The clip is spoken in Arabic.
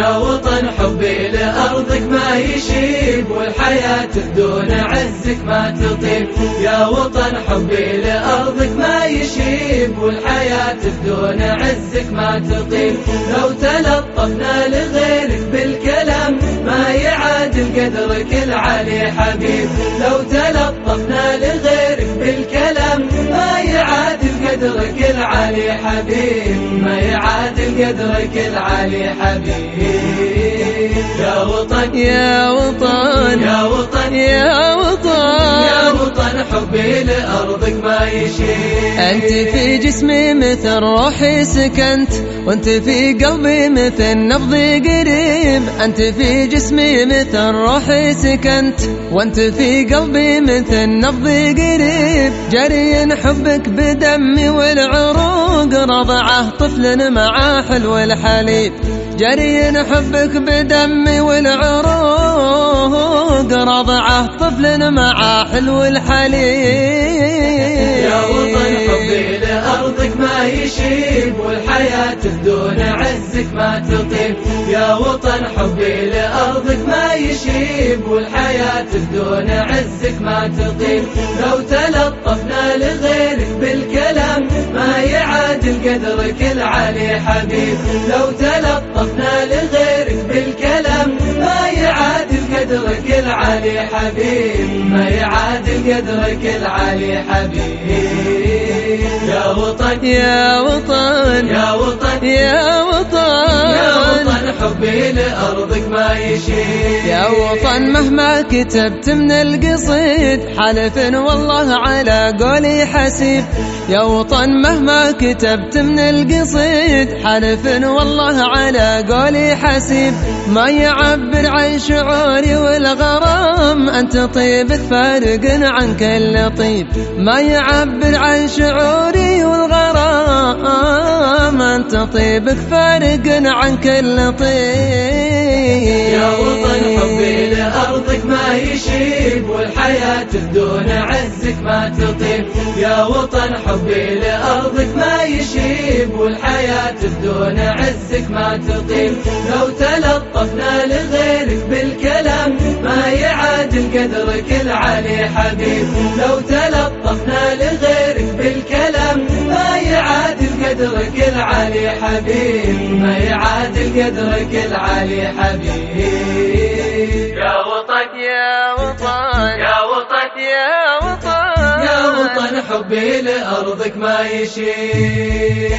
وطن حبي لأرضك ما يشيب والحياة بدون عزك ما تطيب. يا وطن حبي لأرضك ما يشيب والحياة بدون عزك ما تطيب. لو تلطفنا لغيرك بالكلام ما يعادل قدرك العلي حبيب. لو تلطفنا لغيرك قدرك العلي حبيب ما يعادل قدرك العلي حبيب. يا وطن يا وطن يا وطن يا وطن حبي لأرضك ما يشيل. أنت في جسمي مثل روحي سكنت وأنت في قلبي مثل نبضي قريب. أنت في جسمي مثل روحي سكنت وأنت في قلبي مثل نبضي قريب. جري حبك بدمي والعروق رضعه طفل مع حلو الحليب. جري حبك بدمي والعروق رضعه طفل مع حلو الحليب. يا وطن حبي لأرضك ما يشيب والحياة بدون عزك ما تطيب. يا وطن حبي لأرضك ما يشيب والحياة بدون عزك ما تطيب. لو تلطفنا لغيرك بالكلام ما يعادل قدرك العلي حبيب. لو تلطفنا لغيرك العلي حبيب ما يعادل قدرك العلي حبيب. يا وطن يا وطن يا وطن يا وطن يا وطن حبي لأرضك ما يشيل يا وطن مهما كتبت من القصيد حلف والله على قولي حسيب يا وطن مهما كتبت من القصيد حلف والله على قولي حسيب ما يعبر عن شعوري والغرام أنت طيبك فارق عن كل طيب ما يعبر عن شعوري والغرام أنت طيبك فارق عن كل طيب يا وطن حبي لأرضك ما يشيب والحياة بدون عزك ما تطيب. يا وطن حبي لأرضك ما يشيب والحياة بدون عزك ما تطيب. لو تلطفنا لغيرك بالكلام ما يعادل قدرك العلي حبيب. لو تلطفنا قدرك العلي حبيب ما يعادل قدرك العلي حبيب. يا وطن يا وطن يا وطن يا وطن. يا وطن حبي لأرضك ما يشيل.